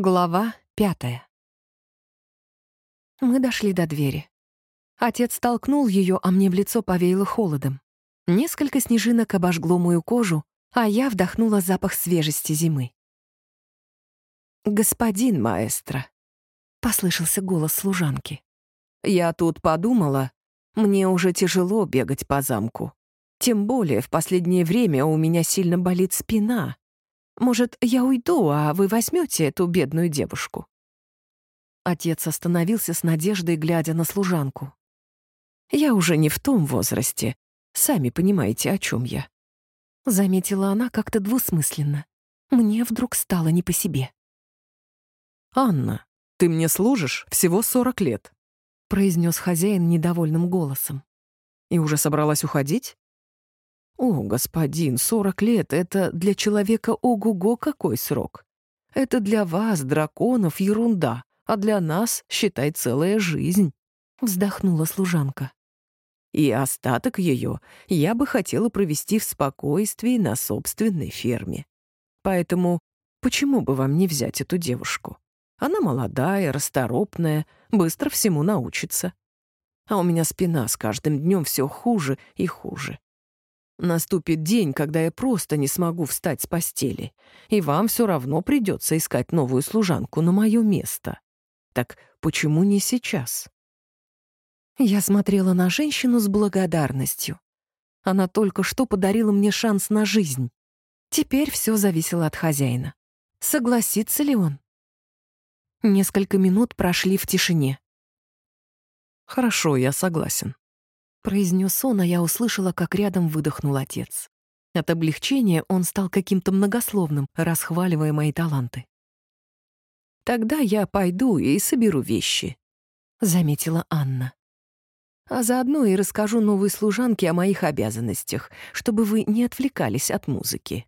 Глава пятая. Мы дошли до двери. Отец толкнул ее, а мне в лицо повеяло холодом. Несколько снежинок обожгло мою кожу, а я вдохнула запах свежести зимы. «Господин маэстро», — послышался голос служанки. «Я тут подумала, мне уже тяжело бегать по замку. Тем более в последнее время у меня сильно болит спина, может, я уйду, а вы возьмете эту бедную девушку?» Отец остановился с надеждой, глядя на служанку. «Я уже не в том возрасте. Сами понимаете, о чем я». Заметила она как-то двусмысленно. Мне вдруг стало не по себе. «Анна, ты мне служишь всего сорок лет», — произнес хозяин недовольным голосом. «И уже собралась уходить?» «О, господин, сорок лет — это для человека ого-го какой срок! Это для вас, драконов, ерунда, а для нас, считай, целая жизнь!» — вздохнула служанка. «И остаток ее я бы хотела провести в спокойствии на собственной ферме. Поэтому почему бы вам не взять эту девушку? Она молодая, расторопная, быстро всему научится. А у меня спина с каждым днем все хуже и хуже. Наступит день, когда я просто не смогу встать с постели, и вам все равно придется искать новую служанку на мое место. Так почему не сейчас? Я смотрела на женщину с благодарностью. Она только что подарила мне шанс на жизнь. Теперь все зависело от хозяина. Согласится ли он? Несколько минут прошли в тишине. «Хорошо, я согласен», произнес он, а я услышала, как рядом выдохнул отец. От облегчения он стал каким-то многословным, расхваливая мои таланты. «Тогда я пойду и соберу вещи», — заметила Анна. «А заодно и расскажу новой служанке о моих обязанностях, чтобы вы не отвлекались от музыки».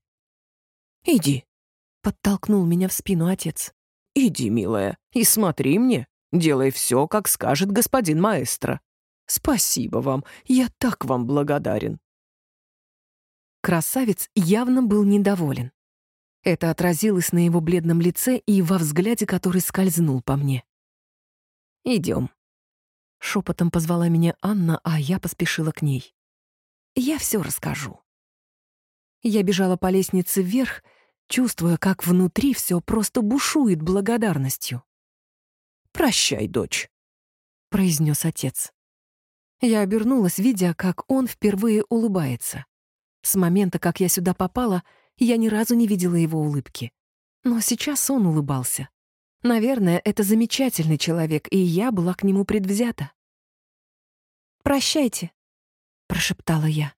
«Иди», — подтолкнул меня в спину отец. «Иди, милая, и смотри мне. Делай все, как скажет господин маэстро». Спасибо вам, я так вам благодарен». Красавец явно был недоволен. Это отразилось на его бледном лице и во взгляде, который скользнул по мне. «Идем». Шепотом позвала меня Анна, а я поспешила к ней. «Я все расскажу». Я бежала по лестнице вверх, чувствуя, как внутри все просто бушует благодарностью. «Прощай, дочь», — произнес отец. Я обернулась, видя, как он впервые улыбается. С момента, как я сюда попала, я ни разу не видела его улыбки. Но сейчас он улыбался. Наверное, это замечательный человек, и я была к нему предвзята. «Прощайте», — прошептала я.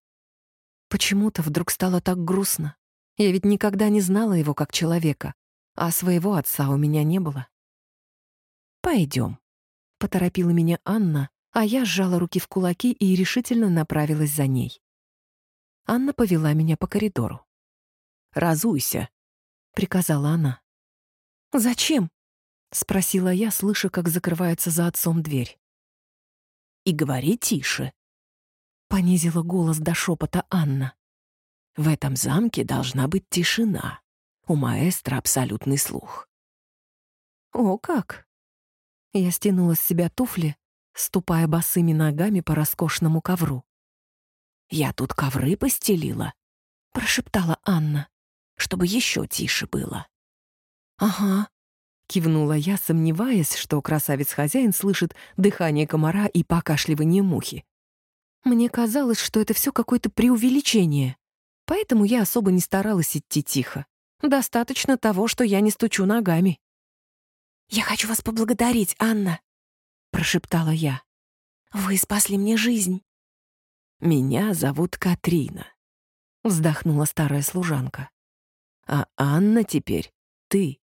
Почему-то вдруг стало так грустно. Я ведь никогда не знала его как человека, а своего отца у меня не было. «Пойдем», — поторопила меня Анна, а я сжала руки в кулаки и решительно направилась за ней. Анна повела меня по коридору. «Разуйся», — приказала она. «Зачем?» — спросила я, слыша, как закрывается за отцом дверь. «И говори тише», — понизила голос до шепота Анна. «В этом замке должна быть тишина. У маэстро абсолютный слух». «О, как!» Я стянула с себя туфли, ступая босыми ногами по роскошному ковру. «Я тут ковры постелила», — прошептала Анна, «чтобы еще тише было». «Ага», — кивнула я, сомневаясь, что красавец-хозяин слышит дыхание комара и покашливание мухи. Мне казалось, что это все какое-то преувеличение, поэтому я особо не старалась идти тихо. Достаточно того, что я не стучу ногами. «Я хочу вас поблагодарить, Анна», прошептала я. «Вы спасли мне жизнь». «Меня зовут Катрина», — вздохнула старая служанка. «А Анна теперь ты».